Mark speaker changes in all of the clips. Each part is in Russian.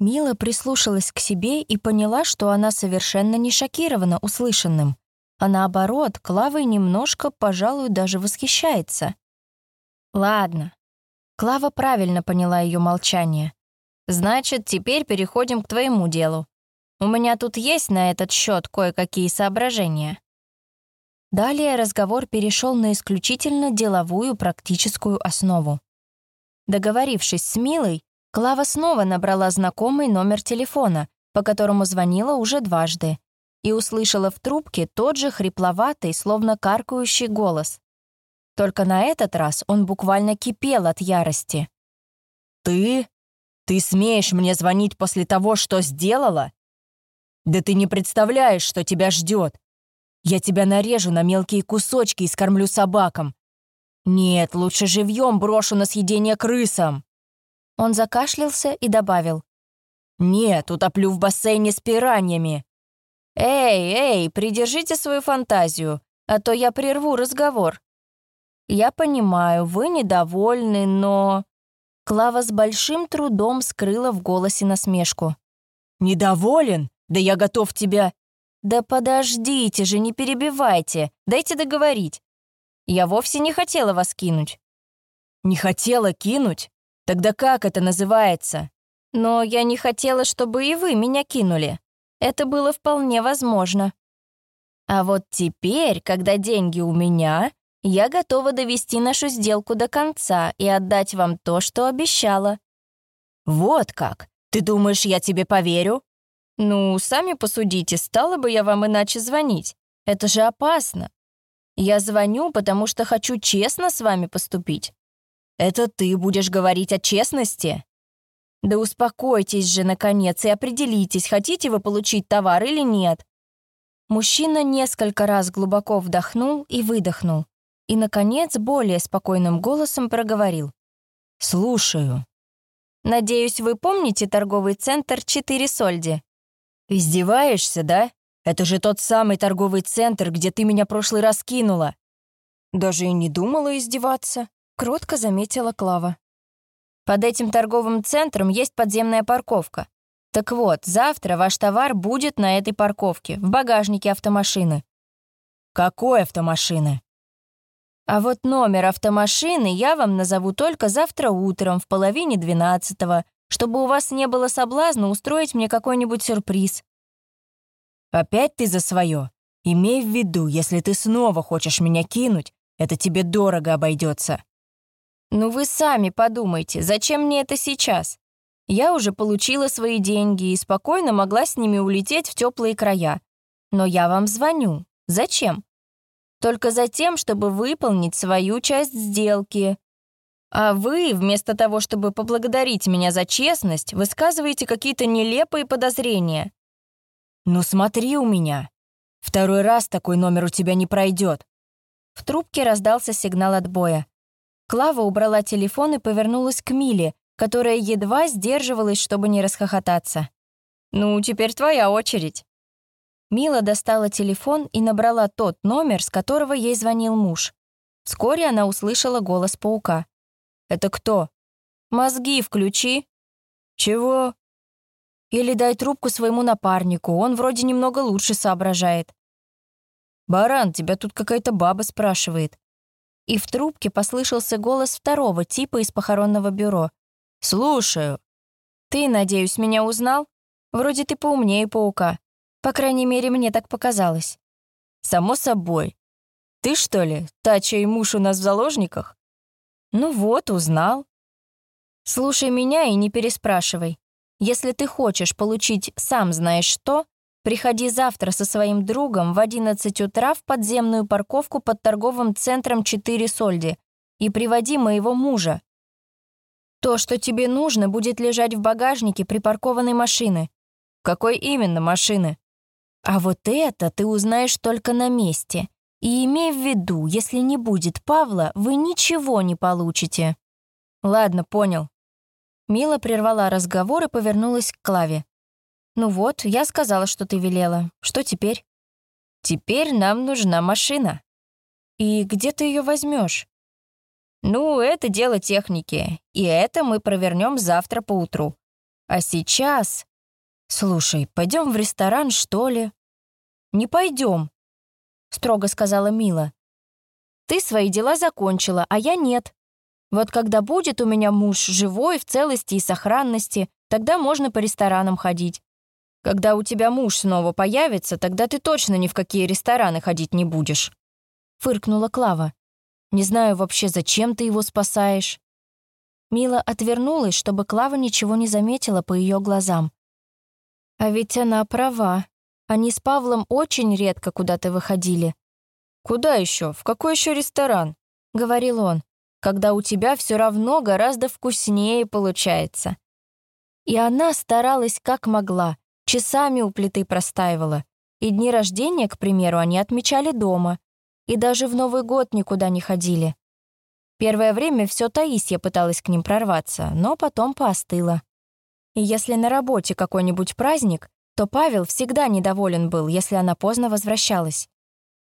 Speaker 1: Мила прислушалась к себе и поняла, что она совершенно не шокирована услышанным, а наоборот, Клавой немножко, пожалуй, даже восхищается. «Ладно». Клава правильно поняла ее молчание. «Значит, теперь переходим к твоему делу. У меня тут есть на этот счет кое-какие соображения». Далее разговор перешел на исключительно деловую практическую основу. Договорившись с Милой, Клава снова набрала знакомый номер телефона, по которому звонила уже дважды, и услышала в трубке тот же хрипловатый, словно каркающий голос. Только на этот раз он буквально кипел от ярости.
Speaker 2: «Ты? Ты смеешь мне звонить после того, что сделала? Да ты не представляешь, что тебя ждет. Я тебя нарежу на мелкие кусочки и скормлю собакам. Нет, лучше живьем брошу на съедение крысам».
Speaker 1: Он закашлялся и добавил.
Speaker 2: «Нет, утоплю в бассейне с пираньями».
Speaker 1: «Эй, эй, придержите свою фантазию, а то я прерву разговор. Я понимаю, вы недовольны, но...» Клава с большим трудом скрыла в голосе насмешку.
Speaker 2: «Недоволен? Да я готов тебя...»
Speaker 1: «Да подождите же, не перебивайте, дайте договорить. Я вовсе не хотела вас кинуть».
Speaker 2: «Не хотела кинуть? Тогда как это называется?»
Speaker 1: «Но я не хотела, чтобы и вы меня кинули. Это было вполне возможно. А вот теперь, когда деньги у меня, я готова довести нашу сделку до конца и отдать вам то, что обещала».
Speaker 2: «Вот как? Ты думаешь, я тебе поверю?»
Speaker 1: «Ну, сами посудите, стала бы я вам иначе звонить. Это же опасно. Я звоню, потому что хочу честно с вами поступить».
Speaker 2: «Это ты будешь говорить о честности?»
Speaker 1: «Да успокойтесь же, наконец, и определитесь, хотите вы получить товар или нет». Мужчина несколько раз глубоко вдохнул и выдохнул и, наконец, более спокойным голосом проговорил.
Speaker 2: «Слушаю».
Speaker 1: «Надеюсь, вы помните торговый центр «Четыре Сольди»?»
Speaker 2: «Издеваешься, да? Это же тот самый торговый центр, где ты меня прошлый раз кинула».
Speaker 1: «Даже и не думала издеваться», — кротко заметила Клава. «Под этим торговым центром есть подземная парковка. Так вот, завтра ваш товар будет на этой парковке, в багажнике автомашины».
Speaker 2: «Какой автомашины?»
Speaker 1: А вот номер автомашины я вам назову только завтра утром в половине двенадцатого, чтобы у вас не было соблазна устроить мне какой-нибудь сюрприз.
Speaker 2: Опять ты за свое. Имей в виду, если ты снова хочешь меня кинуть, это тебе дорого обойдется.
Speaker 1: Ну вы сами подумайте, зачем мне это сейчас? Я уже получила свои деньги и спокойно могла с ними улететь в теплые края. Но я вам звоню. Зачем? только за тем, чтобы выполнить свою часть сделки. А вы, вместо того, чтобы поблагодарить меня за честность, высказываете какие-то нелепые подозрения.
Speaker 2: «Ну смотри у меня. Второй раз такой номер у тебя не пройдет.
Speaker 1: В трубке раздался сигнал отбоя. Клава убрала телефон и повернулась к Миле, которая едва сдерживалась, чтобы не расхохотаться. «Ну, теперь твоя очередь». Мила достала телефон и набрала тот номер, с которого ей звонил муж. Вскоре она услышала голос паука. «Это кто?» «Мозги включи».
Speaker 2: «Чего?»
Speaker 1: «Или дай трубку своему напарнику, он вроде немного лучше соображает».
Speaker 2: «Баран, тебя тут какая-то баба спрашивает».
Speaker 1: И в трубке послышался голос второго типа из похоронного бюро.
Speaker 2: «Слушаю».
Speaker 1: «Ты, надеюсь, меня узнал? Вроде ты поумнее паука». По крайней мере, мне так показалось.
Speaker 2: Само собой. Ты что ли, та, чей муж у нас в заложниках?
Speaker 1: Ну вот, узнал. Слушай меня и не переспрашивай. Если ты хочешь получить сам знаешь что, приходи завтра со своим другом в 11 утра в подземную парковку под торговым центром 4 Сольди и приводи моего мужа. То, что тебе нужно, будет лежать в багажнике припаркованной машины.
Speaker 2: Какой именно машины?
Speaker 1: А вот это ты узнаешь только на месте. И имей в виду, если не будет Павла, вы ничего не получите.
Speaker 2: Ладно, понял.
Speaker 1: Мила прервала разговор и повернулась к Клаве. «Ну вот, я сказала, что ты велела. Что теперь?»
Speaker 2: «Теперь нам нужна машина».
Speaker 1: «И где ты ее возьмешь?
Speaker 2: «Ну, это дело техники, и это мы провернем завтра поутру.
Speaker 1: А сейчас... Слушай, пойдем в ресторан, что ли? Не пойдем, строго сказала Мила. Ты свои дела закончила, а я нет. Вот когда будет у меня муж живой, в целости и сохранности, тогда можно по ресторанам ходить. Когда у тебя муж снова появится, тогда ты точно ни в какие рестораны ходить не будешь. Фыркнула Клава. Не знаю вообще, зачем ты его спасаешь. Мила отвернулась, чтобы Клава ничего не заметила по ее глазам. А ведь она права. Они с Павлом очень редко куда-то выходили. «Куда еще? В какой еще ресторан?» — говорил он. «Когда у тебя все равно гораздо вкуснее получается». И она старалась как могла, часами у плиты простаивала. И дни рождения, к примеру, они отмечали дома. И даже в Новый год никуда не ходили. Первое время все Таисия пыталась к ним прорваться, но потом поостыла. И если на работе какой-нибудь праздник, то Павел всегда недоволен был, если она поздно возвращалась.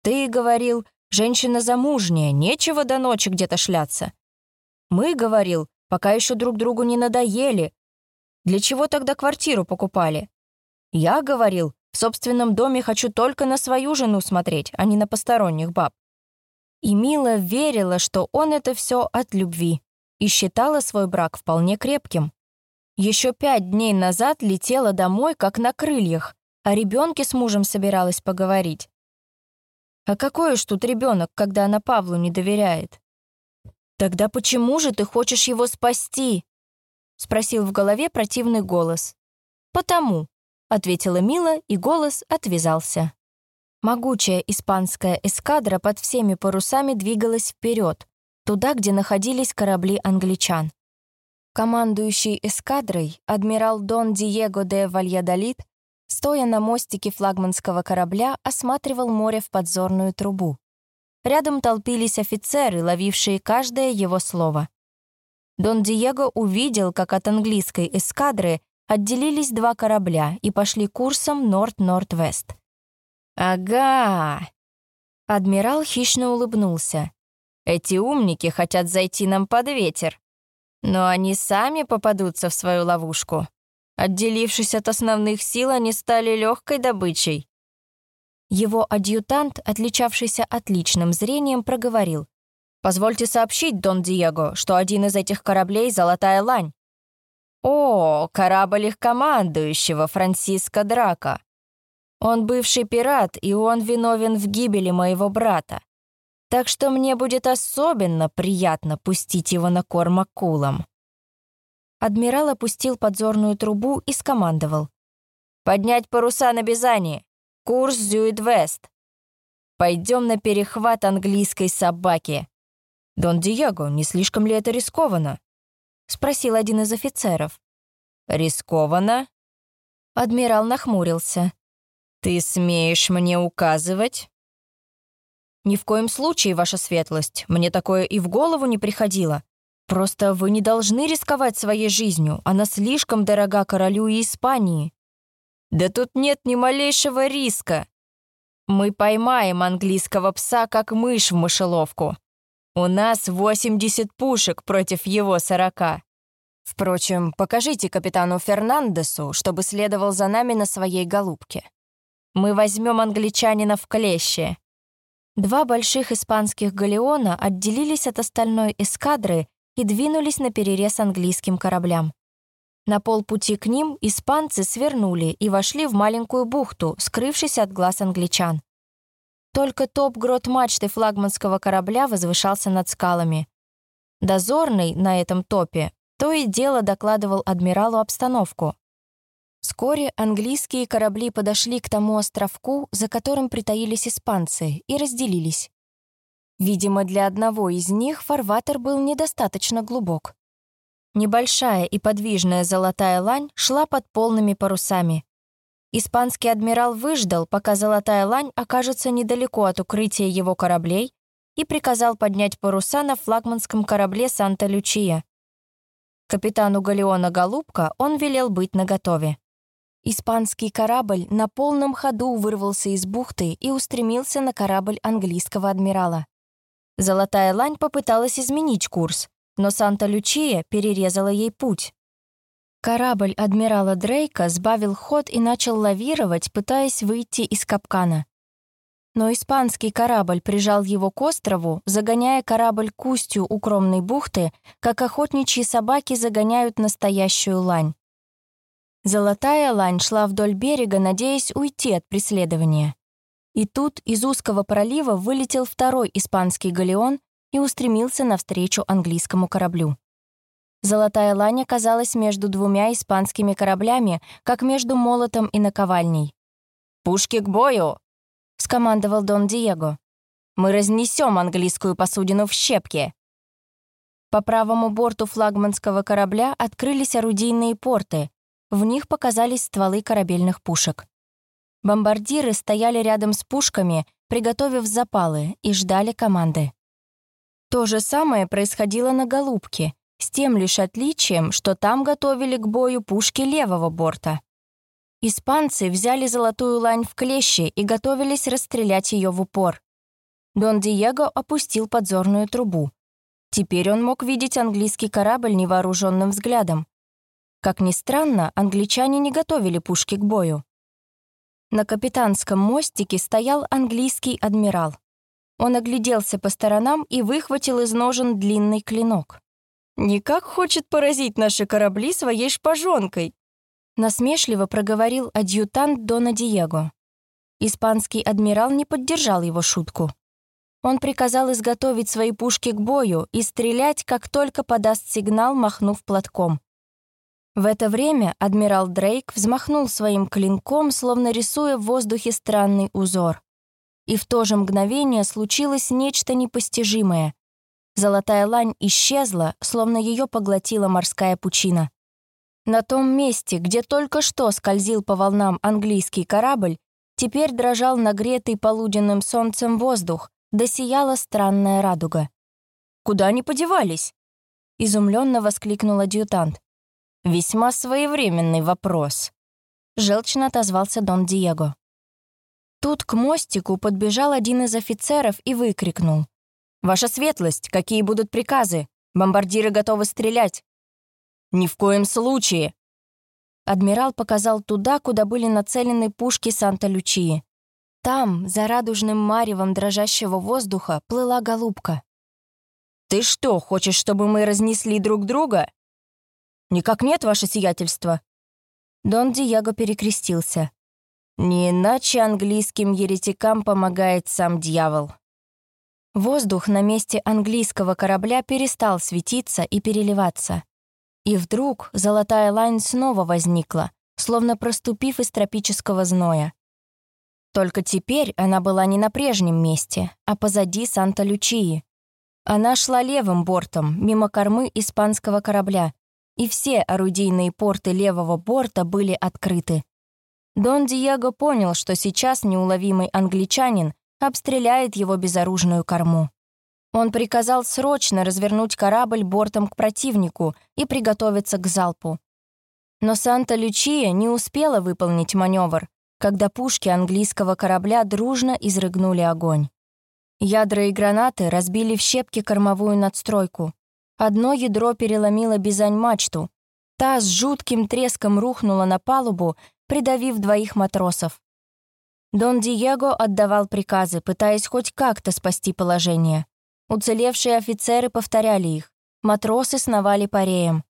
Speaker 1: «Ты, — говорил, — женщина замужняя, нечего до ночи где-то шляться. Мы, — говорил, — пока еще друг другу не надоели. Для чего тогда квартиру покупали? Я, — говорил, — в собственном доме хочу только на свою жену смотреть, а не на посторонних баб. И Мила верила, что он это все от любви, и считала свой брак вполне крепким. Еще пять дней назад летела домой, как на крыльях, а ребенке с мужем собиралась поговорить. А какой уж тут ребенок, когда она Павлу не доверяет? Тогда почему же ты хочешь его спасти? Спросил в голове противный голос. Потому, ответила Мила, и голос отвязался. Могучая испанская эскадра под всеми парусами двигалась вперед, туда, где находились корабли англичан. Командующий эскадрой, адмирал Дон Диего де Вальядолит, стоя на мостике флагманского корабля, осматривал море в подзорную трубу. Рядом толпились офицеры, ловившие каждое его слово. Дон Диего увидел, как от английской эскадры отделились два корабля и пошли курсом Норт-Норт-Вест. «Ага!» Адмирал хищно улыбнулся. «Эти умники хотят зайти нам под ветер. Но они сами попадутся в свою ловушку. Отделившись от основных сил, они стали легкой добычей. Его адъютант, отличавшийся отличным зрением, проговорил. «Позвольте сообщить, Дон Диего, что один из этих кораблей — «Золотая лань». «О, корабль их командующего, Франциско Драка. Он бывший пират, и он виновен в гибели моего брата. Так что мне будет особенно приятно пустить его на корм акулам». Адмирал опустил подзорную трубу и скомандовал. «Поднять паруса на Бизани! Курс Зюит-Вест! Пойдем на перехват английской собаки!» «Дон Диего, не слишком ли это рискованно?» — спросил один из офицеров. «Рискованно?» Адмирал нахмурился. «Ты смеешь мне указывать?» «Ни в коем случае, ваша светлость, мне такое и в голову не приходило. Просто вы не должны рисковать своей жизнью, она слишком дорога королю и Испании». «Да тут нет ни малейшего риска. Мы поймаем английского пса, как мышь в мышеловку. У нас 80 пушек против его 40. Впрочем, покажите капитану Фернандесу, чтобы следовал за нами на своей голубке. Мы возьмем англичанина в клещи. Два больших испанских галеона отделились от остальной эскадры и двинулись на перерез английским кораблям. На полпути к ним испанцы свернули и вошли в маленькую бухту, скрывшись от глаз англичан. Только топ-грот мачты флагманского корабля возвышался над скалами. Дозорный на этом топе то и дело докладывал адмиралу обстановку, Вскоре английские корабли подошли к тому островку, за которым притаились испанцы, и разделились. Видимо, для одного из них фарватер был недостаточно глубок. Небольшая и подвижная золотая лань шла под полными парусами. Испанский адмирал выждал, пока золотая лань окажется недалеко от укрытия его кораблей, и приказал поднять паруса на флагманском корабле «Санта-Лючия». Капитану галеона «Голубка» он велел быть наготове. Испанский корабль на полном ходу вырвался из бухты и устремился на корабль английского адмирала. Золотая лань попыталась изменить курс, но Санта-Лючия перерезала ей путь. Корабль адмирала Дрейка сбавил ход и начал лавировать, пытаясь выйти из капкана. Но испанский корабль прижал его к острову, загоняя корабль к устью укромной бухты, как охотничьи собаки загоняют настоящую лань. Золотая лань шла вдоль берега, надеясь уйти от преследования. И тут из узкого пролива вылетел второй испанский галеон и устремился навстречу английскому кораблю. Золотая лань оказалась между двумя испанскими кораблями, как между молотом и наковальней.
Speaker 2: «Пушки к бою!»
Speaker 1: — скомандовал Дон Диего.
Speaker 2: «Мы разнесем английскую посудину в щепки!»
Speaker 1: По правому борту флагманского корабля открылись орудийные порты, в них показались стволы корабельных пушек. Бомбардиры стояли рядом с пушками, приготовив запалы, и ждали команды. То же самое происходило на «Голубке», с тем лишь отличием, что там готовили к бою пушки левого борта. Испанцы взяли золотую лань в клещи и готовились расстрелять ее в упор. Дон Диего опустил подзорную трубу. Теперь он мог видеть английский корабль невооруженным взглядом. Как ни странно, англичане не готовили пушки к бою. На капитанском мостике стоял английский адмирал. Он огляделся по сторонам и выхватил из ножен длинный клинок.
Speaker 2: «Никак хочет поразить наши корабли своей шпажонкой»,
Speaker 1: насмешливо проговорил адъютант Дона Диего. Испанский адмирал не поддержал его шутку. Он приказал изготовить свои пушки к бою и стрелять, как только подаст сигнал, махнув платком. В это время адмирал Дрейк взмахнул своим клинком, словно рисуя в воздухе странный узор. И в то же мгновение случилось нечто непостижимое. Золотая лань исчезла, словно ее поглотила морская пучина. На том месте, где только что скользил по волнам английский корабль, теперь дрожал нагретый полуденным солнцем воздух, да сияла странная радуга.
Speaker 2: «Куда они подевались?»
Speaker 1: — изумленно воскликнул адъютант.
Speaker 2: «Весьма своевременный вопрос», —
Speaker 1: желчно отозвался Дон Диего. Тут к мостику подбежал один из офицеров и выкрикнул.
Speaker 2: «Ваша светлость, какие будут приказы? Бомбардиры готовы стрелять». «Ни в коем случае!»
Speaker 1: Адмирал показал туда, куда были нацелены пушки Санта-Лючии. Там, за радужным маревом дрожащего воздуха, плыла голубка.
Speaker 2: «Ты что, хочешь, чтобы мы разнесли друг друга?» «Никак нет, ваше сиятельство».
Speaker 1: Дон Диего перекрестился.
Speaker 2: «Не иначе английским еретикам помогает сам дьявол».
Speaker 1: Воздух на месте английского корабля перестал светиться и переливаться. И вдруг золотая лань снова возникла, словно проступив из тропического зноя. Только теперь она была не на прежнем месте, а позади Санта-Лючии. Она шла левым бортом, мимо кормы испанского корабля, и все орудийные порты левого борта были открыты. Дон Диего понял, что сейчас неуловимый англичанин обстреляет его безоружную корму. Он приказал срочно развернуть корабль бортом к противнику и приготовиться к залпу. Но Санта-Лючия не успела выполнить маневр, когда пушки английского корабля дружно изрыгнули огонь. Ядра и гранаты разбили в щепки кормовую надстройку, Одно ядро переломило бизань-мачту. Та с жутким треском рухнула на палубу, придавив двоих матросов. Дон Диего отдавал приказы, пытаясь хоть как-то спасти положение. Уцелевшие офицеры повторяли их. Матросы сновали по реям.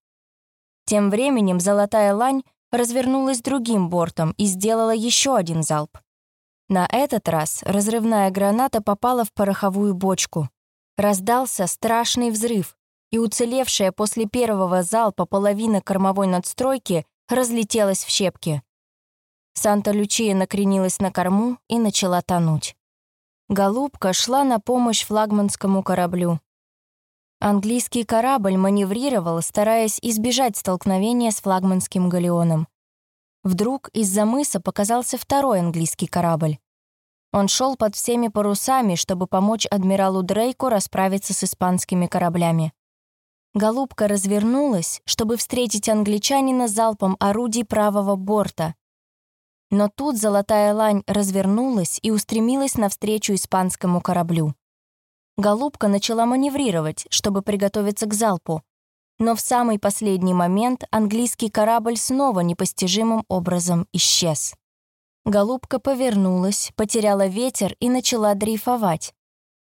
Speaker 1: Тем временем золотая лань развернулась другим бортом и сделала еще один залп. На этот раз разрывная граната попала в пороховую бочку. Раздался страшный взрыв, и уцелевшая после первого залпа половина кормовой надстройки разлетелась в щепки. Санта-Лючия накренилась на корму и начала тонуть. Голубка шла на помощь флагманскому кораблю. Английский корабль маневрировал, стараясь избежать столкновения с флагманским галеоном. Вдруг из-за мыса показался второй английский корабль. Он шел под всеми парусами, чтобы помочь адмиралу Дрейку расправиться с испанскими кораблями. Голубка развернулась, чтобы встретить англичанина залпом орудий правого борта. Но тут золотая лань развернулась и устремилась навстречу испанскому кораблю. Голубка начала маневрировать, чтобы приготовиться к залпу. Но в самый последний момент английский корабль снова непостижимым образом исчез. Голубка повернулась, потеряла ветер и начала дрейфовать.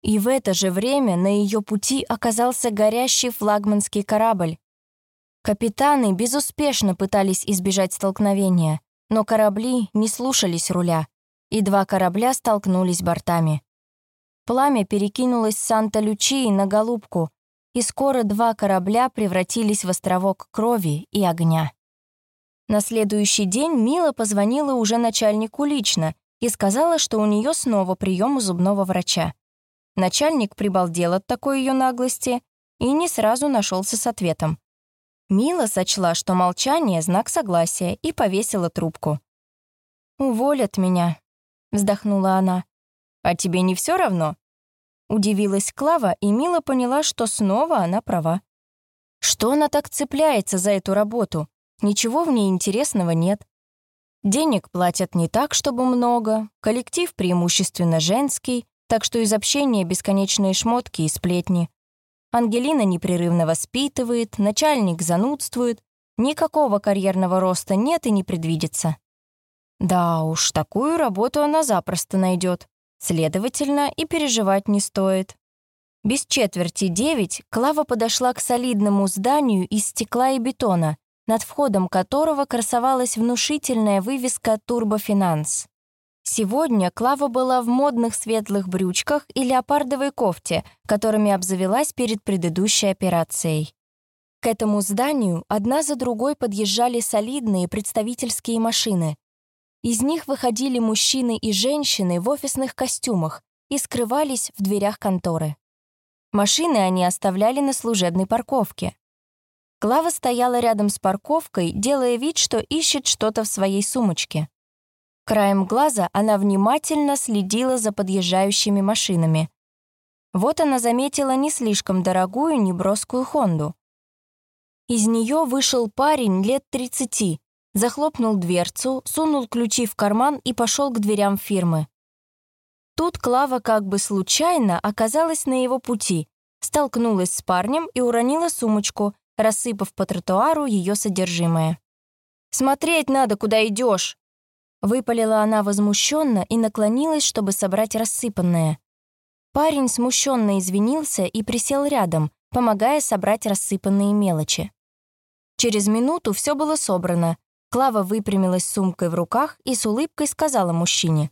Speaker 1: И в это же время на ее пути оказался горящий флагманский корабль. Капитаны безуспешно пытались избежать столкновения, но корабли не слушались руля, и два корабля столкнулись бортами. Пламя перекинулось с Санта-Лючии на Голубку, и скоро два корабля превратились в островок крови и огня. На следующий день Мила позвонила уже начальнику лично и сказала, что у нее снова прием у зубного врача. Начальник прибалдел от такой ее наглости и не сразу нашелся с ответом. Мила сочла, что молчание — знак согласия, и повесила трубку. «Уволят меня», — вздохнула она. «А тебе не все равно?» Удивилась Клава, и Мила поняла, что снова она права. Что она так цепляется за эту работу? Ничего в ней интересного нет. Денег платят не так, чтобы много, коллектив преимущественно женский, так что из общения бесконечные шмотки и сплетни. Ангелина непрерывно воспитывает, начальник занудствует, никакого карьерного роста нет и не предвидится. Да уж, такую работу она запросто найдет. Следовательно, и переживать не стоит. Без четверти девять Клава подошла к солидному зданию из стекла и бетона, над входом которого красовалась внушительная вывеска «Турбофинанс». Сегодня Клава была в модных светлых брючках и леопардовой кофте, которыми обзавелась перед предыдущей операцией. К этому зданию одна за другой подъезжали солидные представительские машины. Из них выходили мужчины и женщины в офисных костюмах и скрывались в дверях конторы. Машины они оставляли на служебной парковке. Клава стояла рядом с парковкой, делая вид, что ищет что-то в своей сумочке. Краем глаза она внимательно следила за подъезжающими машинами. Вот она заметила не слишком дорогую неброскую «Хонду». Из нее вышел парень лет 30, захлопнул дверцу, сунул ключи в карман и пошел к дверям фирмы. Тут Клава как бы случайно оказалась на его пути, столкнулась с парнем и уронила сумочку, рассыпав по тротуару ее содержимое. «Смотреть надо, куда идешь!» Выпалила она возмущенно и наклонилась, чтобы собрать рассыпанное. Парень смущенно извинился и присел рядом, помогая собрать рассыпанные мелочи. Через минуту все было собрано. Клава выпрямилась с сумкой в руках и с улыбкой сказала мужчине.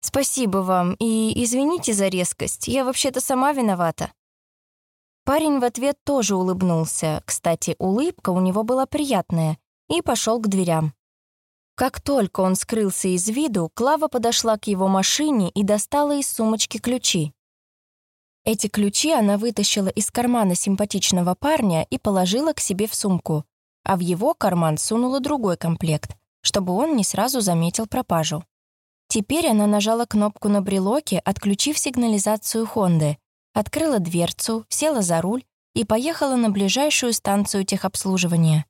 Speaker 1: «Спасибо вам и извините за резкость, я вообще-то сама виновата». Парень в ответ тоже улыбнулся, кстати, улыбка у него была приятная, и пошел к дверям. Как только он скрылся из виду, Клава подошла к его машине и достала из сумочки ключи. Эти ключи она вытащила из кармана симпатичного парня и положила к себе в сумку, а в его карман сунула другой комплект, чтобы он не сразу заметил пропажу. Теперь она нажала кнопку на брелоке, отключив сигнализацию Хонды, открыла дверцу, села за руль и поехала на ближайшую станцию техобслуживания.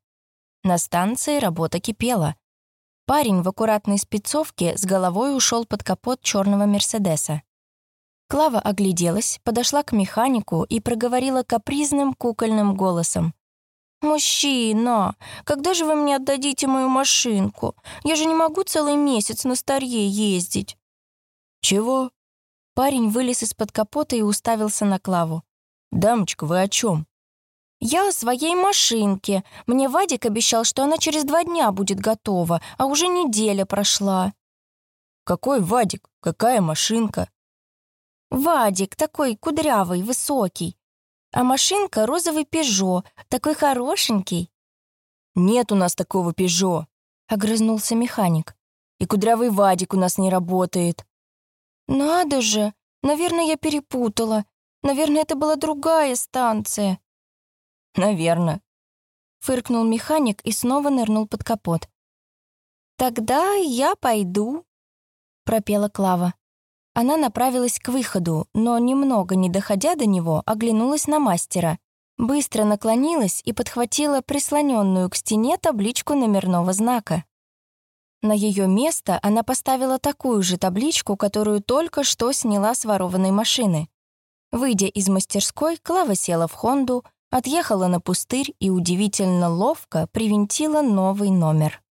Speaker 1: На станции работа кипела — Парень в аккуратной спецовке с головой ушел под капот черного Мерседеса. Клава огляделась, подошла к механику и проговорила капризным кукольным голосом. «Мужчина, когда же вы мне отдадите мою машинку? Я же не могу целый месяц на старье ездить».
Speaker 2: «Чего?»
Speaker 1: Парень вылез из-под капота и уставился на Клаву.
Speaker 2: «Дамочка, вы о чем?
Speaker 1: «Я о своей машинке. Мне Вадик обещал, что она через два дня будет готова, а уже неделя прошла».
Speaker 2: «Какой Вадик? Какая машинка?»
Speaker 1: «Вадик, такой кудрявый, высокий. А машинка — розовый «Пежо», такой хорошенький».
Speaker 2: «Нет у нас такого «Пежо», — огрызнулся механик. «И кудрявый Вадик у нас не работает».
Speaker 1: «Надо же! Наверное, я перепутала. Наверное, это была другая станция».
Speaker 2: «Наверно», —
Speaker 1: фыркнул механик и снова нырнул под капот. «Тогда я пойду», — пропела Клава. Она направилась к выходу, но, немного не доходя до него, оглянулась на мастера, быстро наклонилась и подхватила прислоненную к стене табличку номерного знака. На ее место она поставила такую же табличку, которую только что сняла с ворованной машины. Выйдя из мастерской, Клава села в «Хонду», Отъехала на пустырь и удивительно ловко привинтила новый номер.